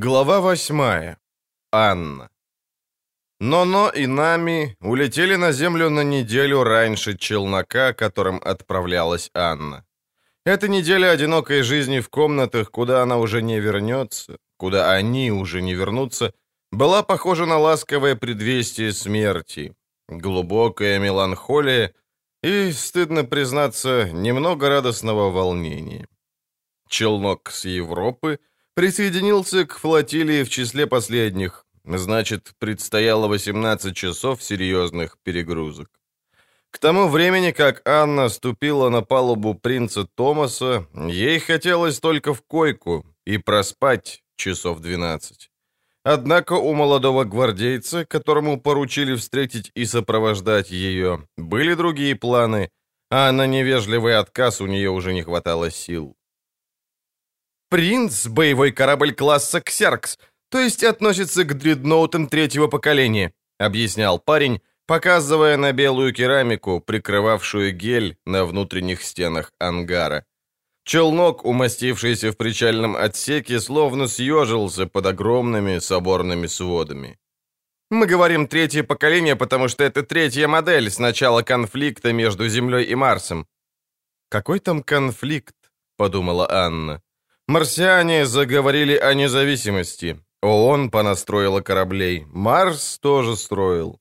Глава восьмая. Анна. Но-но и Нами улетели на Землю на неделю раньше челнока, которым отправлялась Анна. Эта неделя одинокой жизни в комнатах, куда она уже не вернется, куда они уже не вернутся, была похожа на ласковое предвестие смерти, глубокая меланхолия и, стыдно признаться, немного радостного волнения. Челнок с Европы — присоединился к флотилии в числе последних. Значит, предстояло 18 часов серьезных перегрузок. К тому времени, как Анна ступила на палубу принца Томаса, ей хотелось только в койку и проспать часов 12. Однако у молодого гвардейца, которому поручили встретить и сопровождать ее, были другие планы, а на невежливый отказ у нее уже не хватало сил. «Принц» — боевой корабль класса «Ксеркс», то есть относится к дредноутам третьего поколения», — объяснял парень, показывая на белую керамику, прикрывавшую гель на внутренних стенах ангара. Челнок, умастившийся в причальном отсеке, словно съежился под огромными соборными сводами. «Мы говорим третье поколение, потому что это третья модель с начала конфликта между Землей и Марсом». «Какой там конфликт?» — подумала Анна. Марсиане заговорили о независимости. ООН понастроила кораблей. Марс тоже строил.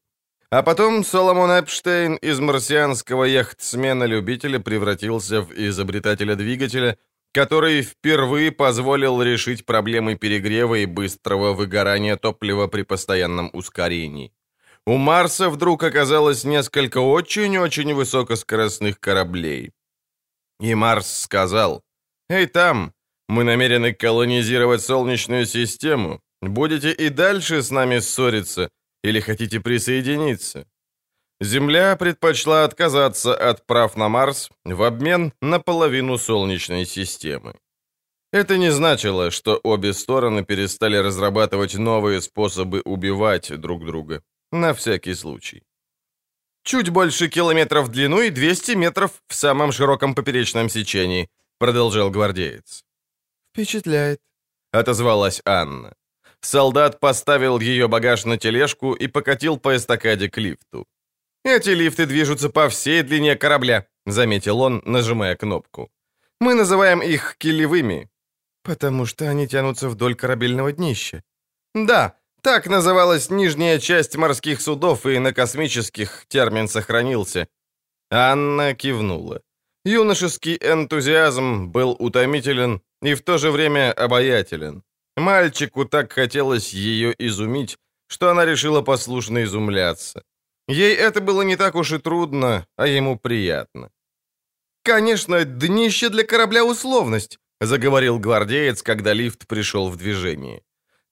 А потом Соломон Эпштейн из марсианского яхтсмена-любителя превратился в изобретателя двигателя, который впервые позволил решить проблемы перегрева и быстрого выгорания топлива при постоянном ускорении. У Марса вдруг оказалось несколько очень-очень высокоскоростных кораблей. И Марс сказал, «Эй, там, мы намерены колонизировать Солнечную систему. Будете и дальше с нами ссориться или хотите присоединиться? Земля предпочла отказаться от прав на Марс в обмен на половину Солнечной системы. Это не значило, что обе стороны перестали разрабатывать новые способы убивать друг друга. На всякий случай. «Чуть больше километров в длину и 200 метров в самом широком поперечном сечении», продолжал гвардеец. «Впечатляет», — отозвалась Анна. Солдат поставил ее багаж на тележку и покатил по эстакаде к лифту. «Эти лифты движутся по всей длине корабля», — заметил он, нажимая кнопку. «Мы называем их килевыми». «Потому что они тянутся вдоль корабельного днища». «Да, так называлась нижняя часть морских судов, и на космических термин сохранился». Анна кивнула. Юношеский энтузиазм был утомителен и в то же время обаятелен. Мальчику так хотелось ее изумить, что она решила послушно изумляться. Ей это было не так уж и трудно, а ему приятно. «Конечно, днище для корабля условность», — заговорил гвардеец, когда лифт пришел в движение.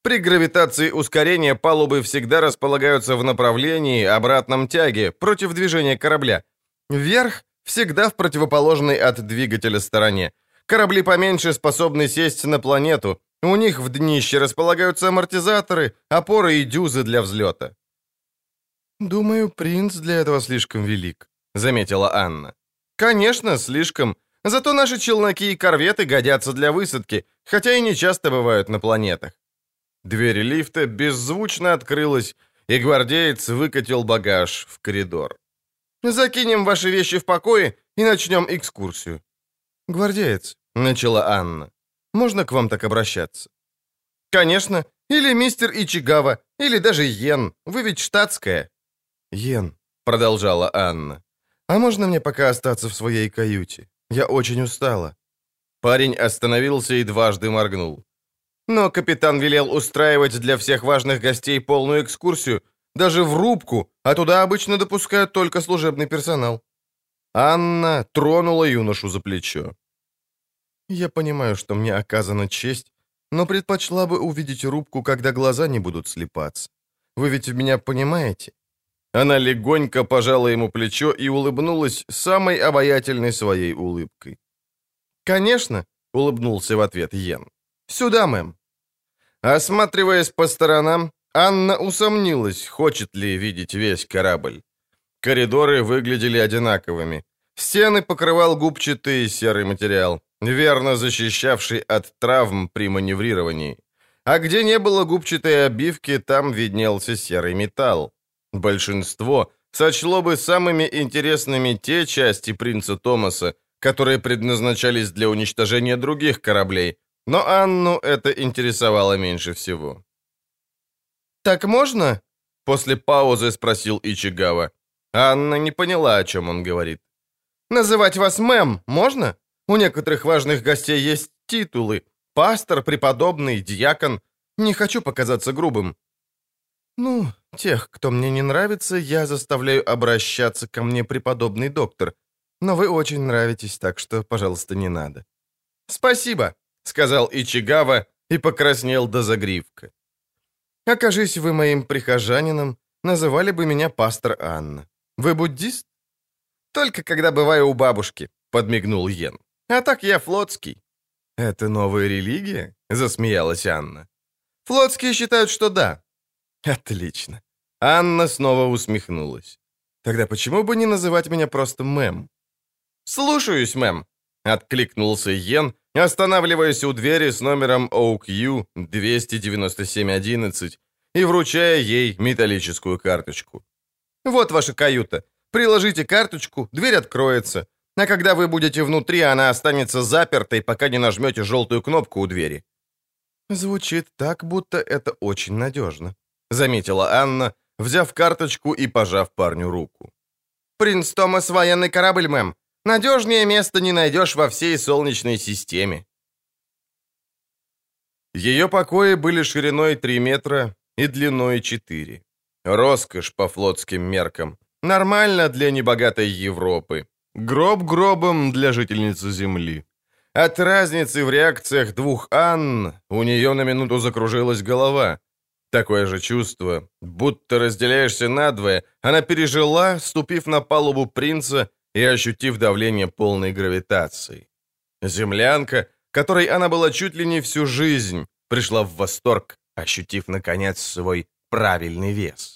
«При гравитации ускорения палубы всегда располагаются в направлении, обратном тяге, против движения корабля. Вверх всегда в противоположной от двигателя стороне. Корабли поменьше способны сесть на планету. У них в днище располагаются амортизаторы, опоры и дюзы для взлета. «Думаю, принц для этого слишком велик», — заметила Анна. «Конечно, слишком. Зато наши челноки и корветы годятся для высадки, хотя и не часто бывают на планетах». Дверь лифта беззвучно открылась, и гвардеец выкатил багаж в коридор. «Закинем ваши вещи в покое и начнем экскурсию». «Гвардеец», — начала Анна, — «можно к вам так обращаться?» «Конечно. Или мистер Ичигава, или даже Йен. Вы ведь штатская». «Йен», — продолжала Анна, — «а можно мне пока остаться в своей каюте? Я очень устала». Парень остановился и дважды моргнул. Но капитан велел устраивать для всех важных гостей полную экскурсию, даже в рубку, а туда обычно допускают только служебный персонал. Анна тронула юношу за плечо. «Я понимаю, что мне оказана честь, но предпочла бы увидеть рубку, когда глаза не будут слепаться. Вы ведь меня понимаете?» Она легонько пожала ему плечо и улыбнулась самой обаятельной своей улыбкой. «Конечно», — улыбнулся в ответ Йен. «Сюда, мэм». Осматриваясь по сторонам, Анна усомнилась, хочет ли видеть весь корабль. Коридоры выглядели одинаковыми. Стены покрывал губчатый серый материал, верно защищавший от травм при маневрировании. А где не было губчатой обивки, там виднелся серый металл. Большинство сочло бы самыми интересными те части принца Томаса, которые предназначались для уничтожения других кораблей, но Анну это интересовало меньше всего. «Так можно?» — после паузы спросил Ичигава. Анна не поняла, о чем он говорит. «Называть вас мэм можно? У некоторых важных гостей есть титулы. Пастор, преподобный, диакон. Не хочу показаться грубым». «Ну, тех, кто мне не нравится, я заставляю обращаться ко мне преподобный доктор. Но вы очень нравитесь, так что, пожалуйста, не надо». «Спасибо», — сказал Ичигава и покраснел до загривка. «Окажись вы моим прихожанином, называли бы меня пастор Анна. Вы буддист?» «Только когда бываю у бабушки», — подмигнул Йен. «А так я флотский». «Это новая религия?» — засмеялась Анна. «Флотские считают, что да». «Отлично». Анна снова усмехнулась. «Тогда почему бы не называть меня просто мэм?» «Слушаюсь, мэм», — откликнулся Йен, останавливаясь у двери с номером OQ 29711 и вручая ей металлическую карточку. «Вот ваша каюта. Приложите карточку, дверь откроется. А когда вы будете внутри, она останется запертой, пока не нажмете желтую кнопку у двери». «Звучит так, будто это очень надежно», — заметила Анна, взяв карточку и пожав парню руку. «Принц Томас — военный корабль, мэм. Надежнее места не найдешь во всей Солнечной системе». Ее покои были шириной 3 метра и длиной 4. Роскошь по флотским меркам. Нормально для небогатой Европы. Гроб гробом для жительницы Земли. От разницы в реакциях двух Анн у нее на минуту закружилась голова. Такое же чувство, будто разделяешься надвое, она пережила, ступив на палубу принца и ощутив давление полной гравитации. Землянка, которой она была чуть ли не всю жизнь, пришла в восторг, ощутив, наконец, свой правильный вес.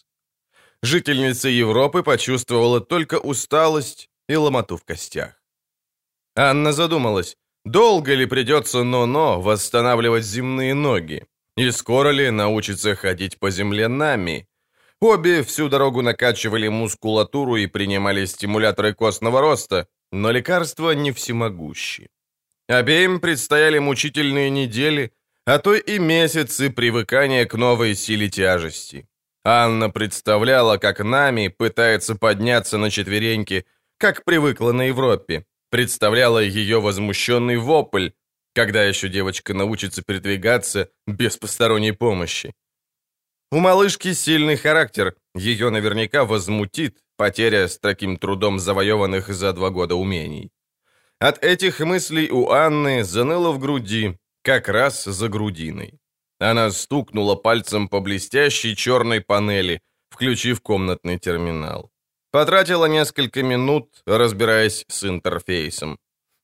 Жительница Европы почувствовала только усталость и ломоту в костях. Анна задумалась, долго ли придется Но-Но восстанавливать земные ноги, и скоро ли научится ходить по земле нами. Обе всю дорогу накачивали мускулатуру и принимали стимуляторы костного роста, но лекарства не всемогущи. Обеим предстояли мучительные недели, а то и месяцы привыкания к новой силе тяжести. Анна представляла, как Нами пытается подняться на четвереньки, как привыкла на Европе. Представляла ее возмущенный вопль, когда еще девочка научится передвигаться без посторонней помощи. У малышки сильный характер, ее наверняка возмутит потеря с таким трудом завоеванных за два года умений. От этих мыслей у Анны заныло в груди, как раз за грудиной. Она стукнула пальцем по блестящей черной панели, включив комнатный терминал. Потратила несколько минут, разбираясь с интерфейсом.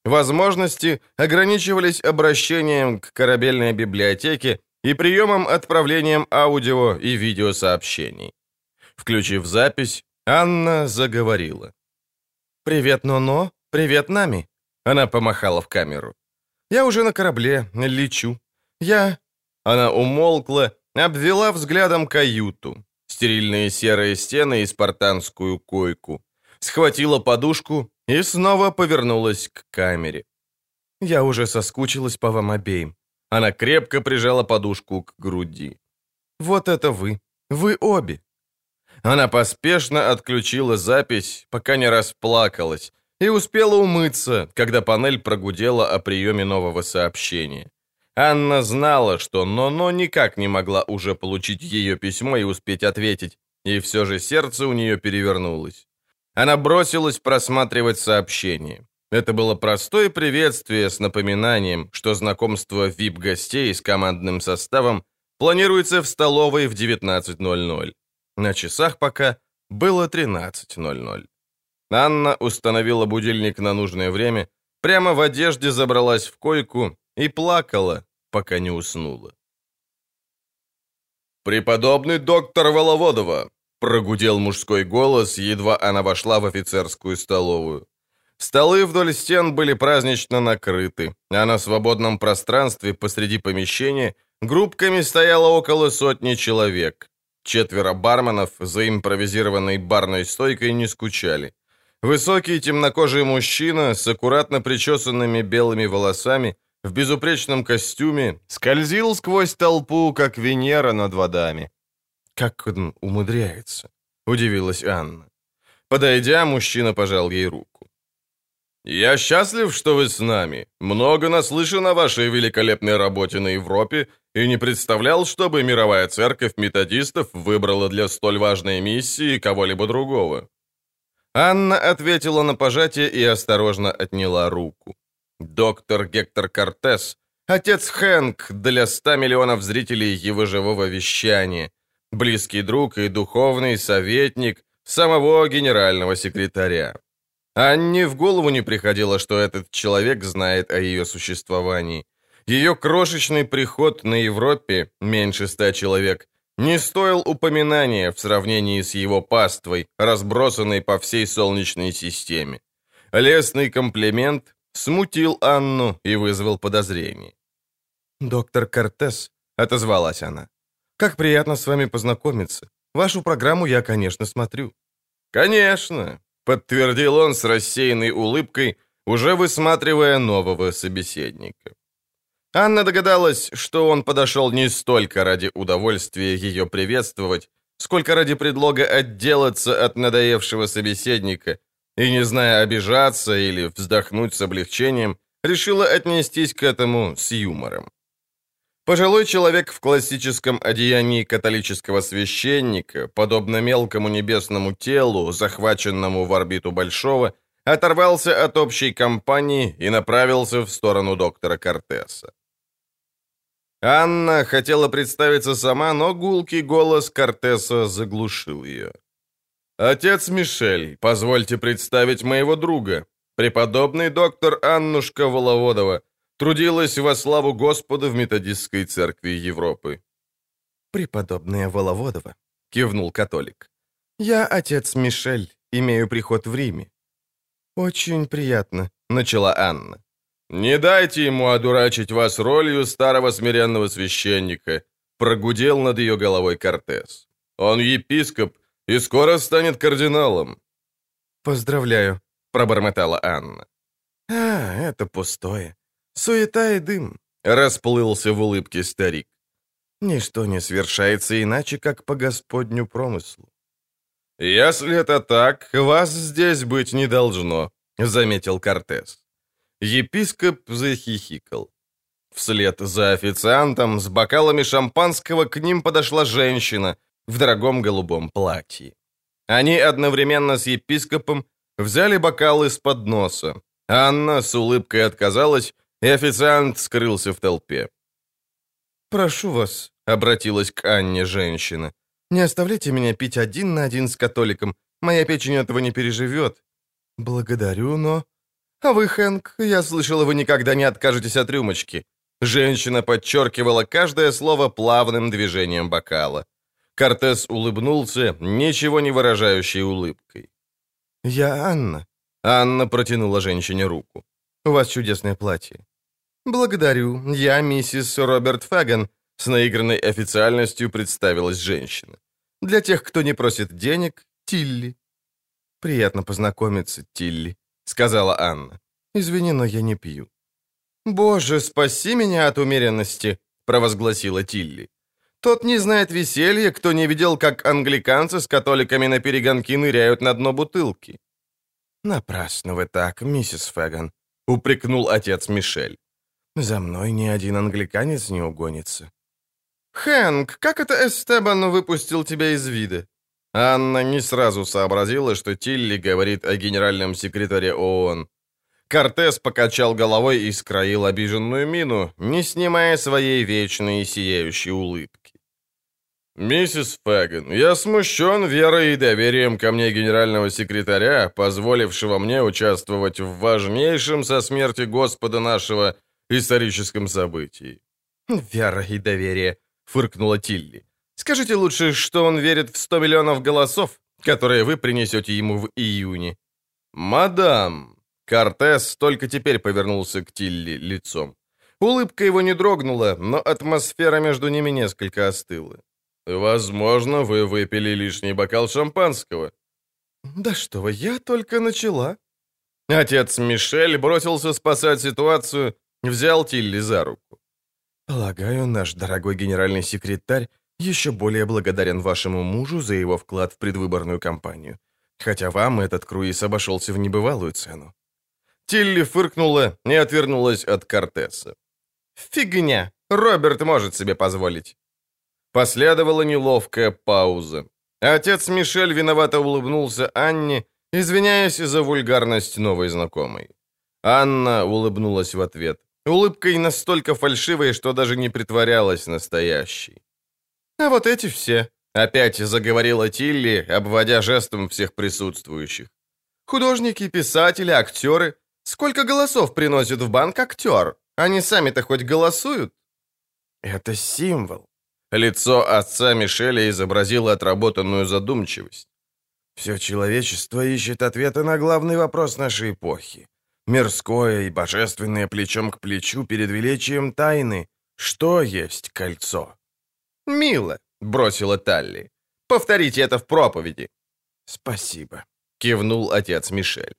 Возможности ограничивались обращением к корабельной библиотеке и приемом отправлением аудио и видеосообщений. Включив запись, Анна заговорила. «Привет, Ноно. Привет, Нами». Она помахала в камеру. «Я уже на корабле, лечу. Я она умолкла, обвела взглядом каюту, стерильные серые стены и спартанскую койку, схватила подушку и снова повернулась к камере. «Я уже соскучилась по вам обеим». Она крепко прижала подушку к груди. «Вот это вы. Вы обе». Она поспешно отключила запись, пока не расплакалась, и успела умыться, когда панель прогудела о приеме нового сообщения. Анна знала, что Но-Но никак не могла уже получить ее письмо и успеть ответить, и все же сердце у нее перевернулось. Она бросилась просматривать сообщение. Это было простое приветствие с напоминанием, что знакомство VIP-гостей с командным составом планируется в столовой в 19.00. На часах пока было 13.00. Анна установила будильник на нужное время, прямо в одежде забралась в койку и плакала, пока не уснула. «Преподобный доктор Воловодова!» — прогудел мужской голос, едва она вошла в офицерскую столовую. Столы вдоль стен были празднично накрыты, а на свободном пространстве посреди помещения Группками стояло около сотни человек. Четверо барменов за импровизированной барной стойкой не скучали. Высокий темнокожий мужчина с аккуратно причесанными белыми волосами в безупречном костюме скользил сквозь толпу, как Венера над водами. «Как он умудряется?» — удивилась Анна. Подойдя, мужчина пожал ей руку. «Я счастлив, что вы с нами. Много наслышан о вашей великолепной работе на Европе и не представлял, чтобы мировая церковь методистов выбрала для столь важной миссии кого-либо другого». Анна ответила на пожатие и осторожно отняла руку. Доктор Гектор Кортес, отец Хэнк для ста миллионов зрителей его живого вещания, близкий друг и духовный советник самого генерального секретаря. Анне в голову не приходило, что этот человек знает о ее существовании. Ее крошечный приход на Европе, меньше ста человек, не стоил упоминания в сравнении с его паствой, разбросанной по всей Солнечной системе. Лесный комплимент смутил Анну и вызвал подозрение. «Доктор Кортес», — отозвалась она, — «как приятно с вами познакомиться. Вашу программу я, конечно, смотрю». «Конечно», — подтвердил он с рассеянной улыбкой, уже высматривая нового собеседника. Анна догадалась, что он подошел не столько ради удовольствия ее приветствовать, сколько ради предлога отделаться от надоевшего собеседника, и, не зная обижаться или вздохнуть с облегчением, решила отнестись к этому с юмором. Пожилой человек в классическом одеянии католического священника, подобно мелкому небесному телу, захваченному в орбиту Большого, оторвался от общей компании и направился в сторону доктора Кортеса. Анна хотела представиться сама, но гулкий голос Кортеса заглушил ее. «Отец Мишель, позвольте представить моего друга, преподобный доктор Аннушка Воловодова, трудилась во славу Господа в методистской церкви Европы». «Преподобная Воловодова», — кивнул католик. «Я отец Мишель, имею приход в Риме». «Очень приятно», — начала Анна. «Не дайте ему одурачить вас ролью старого смиренного священника», — прогудел над ее головой Кортес. «Он епископ и скоро станет кардиналом». «Поздравляю», — пробормотала Анна. «А, это пустое. Суета и дым», — расплылся в улыбке старик. «Ничто не свершается иначе, как по Господню промыслу». «Если это так, вас здесь быть не должно», — заметил Кортес. Епископ захихикал. Вслед за официантом с бокалами шампанского к ним подошла женщина в дорогом голубом платье. Они одновременно с епископом взяли бокалы с подноса. Анна с улыбкой отказалась, и официант скрылся в толпе. «Прошу вас», — обратилась к Анне женщина, «не оставляйте меня пить один на один с католиком. Моя печень этого не переживет». «Благодарю, но...» «А вы, Хэнк, я слышала, вы никогда не откажетесь от рюмочки». Женщина подчеркивала каждое слово плавным движением бокала. Кортес улыбнулся, ничего не выражающей улыбкой. «Я Анна». Анна протянула женщине руку. «У вас чудесное платье». «Благодарю. Я миссис Роберт Фаган», — с наигранной официальностью представилась женщина. «Для тех, кто не просит денег, Тилли». «Приятно познакомиться, Тилли», — сказала Анна. «Извини, но я не пью». «Боже, спаси меня от умеренности», — провозгласила Тилли. «Тот не знает веселья, кто не видел, как англиканцы с католиками на перегонки ныряют на дно бутылки». «Напрасно вы так, миссис Фэган», — упрекнул отец Мишель. «За мной ни один англиканец не угонится». «Хэнк, как это Эстебан выпустил тебя из вида?» Анна не сразу сообразила, что Тилли говорит о генеральном секретаре ООН. Кортес покачал головой и скроил обиженную мину, не снимая своей вечной сияющей улыбки. «Миссис Фэган, я смущен верой и доверием ко мне генерального секретаря, позволившего мне участвовать в важнейшем со смерти Господа нашего историческом событии». «Вера и доверие», — фыркнула Тилли. Скажите лучше, что он верит в 100 миллионов голосов, которые вы принесете ему в июне». «Мадам!» Кортес только теперь повернулся к Тилли лицом. Улыбка его не дрогнула, но атмосфера между ними несколько остыла. «Возможно, вы выпили лишний бокал шампанского». «Да что вы, я только начала». Отец Мишель бросился спасать ситуацию, взял Тилли за руку. «Полагаю, наш дорогой генеральный секретарь еще более благодарен вашему мужу за его вклад в предвыборную кампанию, хотя вам этот круиз обошелся в небывалую цену». Тилли фыркнула и отвернулась от Кортеса. «Фигня! Роберт может себе позволить!» Последовала неловкая пауза. Отец Мишель виновато улыбнулся Анне, извиняясь за вульгарность новой знакомой. Анна улыбнулась в ответ. Улыбкой настолько фальшивой, что даже не притворялась настоящей. «А вот эти все», — опять заговорила Тилли, обводя жестом всех присутствующих. «Художники, писатели, актеры. Сколько голосов приносит в банк актер? Они сами-то хоть голосуют?» «Это символ». Лицо отца Мишеля изобразило отработанную задумчивость. «Все человечество ищет ответы на главный вопрос нашей эпохи. Мирское и божественное плечом к плечу перед величием тайны. Что есть кольцо?» «Мило», — бросила Талли. «Повторите это в проповеди». «Спасибо», — кивнул отец Мишель.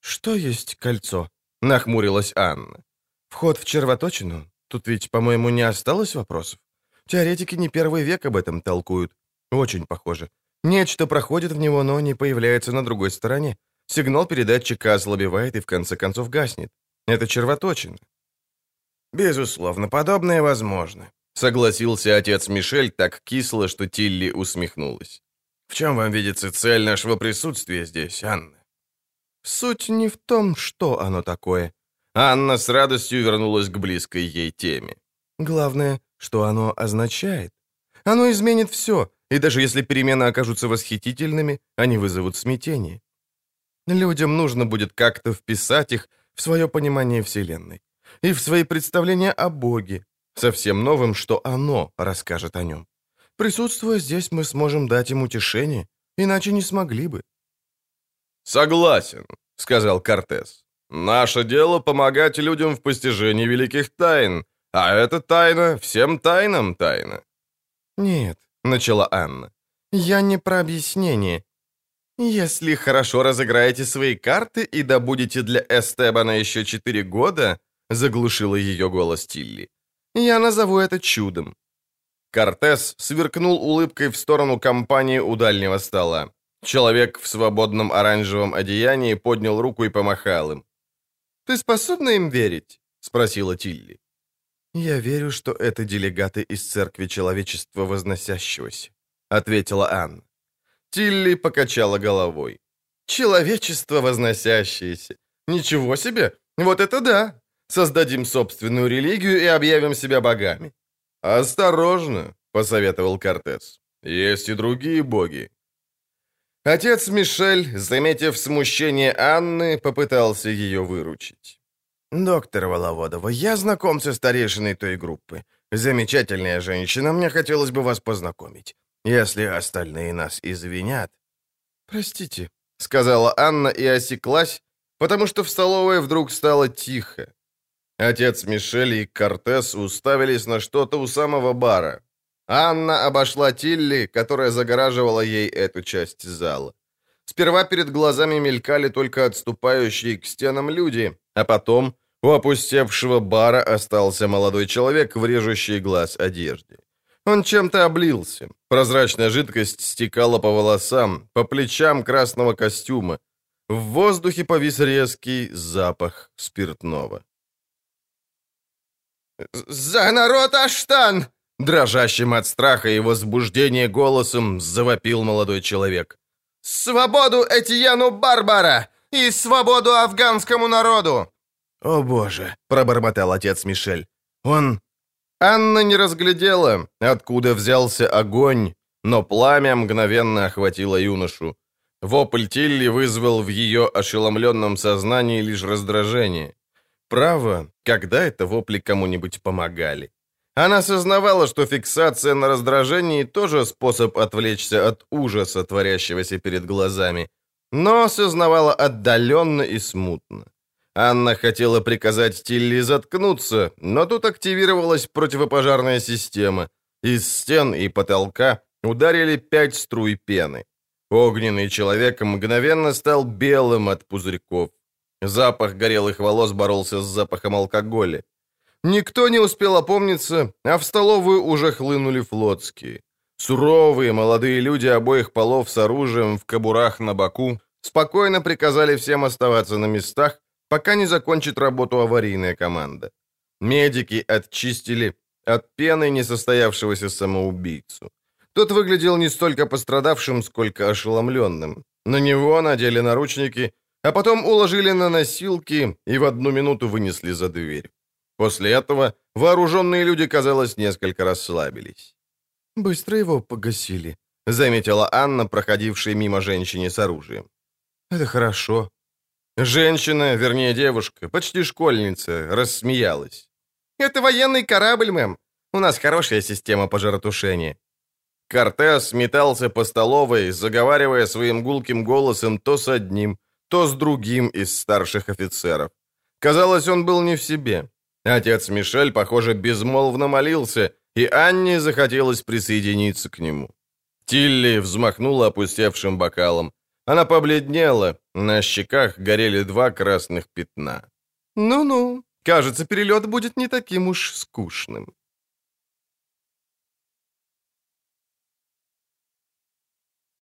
«Что есть кольцо?» — нахмурилась Анна. «Вход в червоточину? Тут ведь, по-моему, не осталось вопросов. Теоретики не первый век об этом толкуют. Очень похоже. Нечто проходит в него, но не появляется на другой стороне. Сигнал передатчика ослабевает и в конце концов гаснет. Это червоточина. Безусловно, подобное возможно. Согласился отец Мишель так кисло, что Тилли усмехнулась. В чем вам видится цель нашего присутствия здесь, Анна? Суть не в том, что оно такое. Анна с радостью вернулась к близкой ей теме. Главное, что оно означает. Оно изменит все, и даже если перемены окажутся восхитительными, они вызовут смятение. Людям нужно будет как-то вписать их в свое понимание Вселенной и в свои представления о Боге, совсем новым, что оно расскажет о нем. Присутствуя здесь, мы сможем дать им утешение, иначе не смогли бы. «Согласен», — сказал Кортес. «Наше дело — помогать людям в постижении великих тайн, а эта тайна всем тайнам тайна». «Нет», — начала Анна, — «я не про объяснение. Если хорошо разыграете свои карты и добудете для Эстебана еще четыре года», — заглушила ее голос Тилли, — «я назову это чудом». Кортес сверкнул улыбкой в сторону компании у дальнего стола. Человек в свободном оранжевом одеянии поднял руку и помахал им. «Ты способна им верить?» — спросила Тилли. «Я верю, что это делегаты из Церкви Человечества Возносящегося», — ответила Анна. Тилли покачала головой. «Человечество возносящееся! Ничего себе! Вот это да! Создадим собственную религию и объявим себя богами!» «Осторожно!» — посоветовал Кортес. «Есть и другие боги». Отец Мишель, заметив смущение Анны, попытался ее выручить. «Доктор Воловодова, я знаком со старейшиной той группы. Замечательная женщина, мне хотелось бы вас познакомить. Если остальные нас извинят...» «Простите», — сказала Анна и осеклась, потому что в столовой вдруг стало тихо. Отец Мишель и Кортес уставились на что-то у самого бара. Анна обошла Тилли, которая загораживала ей эту часть зала. Сперва перед глазами мелькали только отступающие к стенам люди, а потом у опустевшего бара остался молодой человек в режущей глаз одежде. Он чем-то облился. Прозрачная жидкость стекала по волосам, по плечам красного костюма. В воздухе повис резкий запах спиртного. «За народ Аштан!» Дрожащим от страха и возбуждения голосом завопил молодой человек. «Свободу Этьену Барбара! И свободу афганскому народу!» «О боже!» — пробормотал отец Мишель. «Он Анна не разглядела, откуда взялся огонь, но пламя мгновенно охватило юношу. Вопль Тилли вызвал в ее ошеломленном сознании лишь раздражение. Право, когда это вопли кому-нибудь помогали? Она сознавала, что фиксация на раздражении тоже способ отвлечься от ужаса, творящегося перед глазами, но осознавала отдаленно и смутно. Анна хотела приказать Тилли заткнуться, но тут активировалась противопожарная система. Из стен и потолка ударили пять струй пены. Огненный человек мгновенно стал белым от пузырьков. Запах горелых волос боролся с запахом алкоголя. Никто не успел опомниться, а в столовую уже хлынули флотские. Суровые молодые люди обоих полов с оружием в кобурах на боку спокойно приказали всем оставаться на местах, пока не закончит работу аварийная команда. Медики очистили от пены несостоявшегося самоубийцу. Тот выглядел не столько пострадавшим, сколько ошеломленным. На него надели наручники, а потом уложили на носилки и в одну минуту вынесли за дверь. После этого вооруженные люди, казалось, несколько расслабились. «Быстро его погасили», — заметила Анна, проходившая мимо женщине с оружием. «Это хорошо». Женщина, вернее девушка, почти школьница, рассмеялась. «Это военный корабль, мэм. У нас хорошая система пожаротушения». Кортес метался по столовой, заговаривая своим гулким голосом то с одним, то с другим из старших офицеров. Казалось, он был не в себе. Отец Мишель, похоже, безмолвно молился, и Анне захотелось присоединиться к нему. Тилли взмахнула опустевшим бокалом. Она побледнела, на щеках горели два красных пятна. «Ну-ну, кажется, перелет будет не таким уж скучным».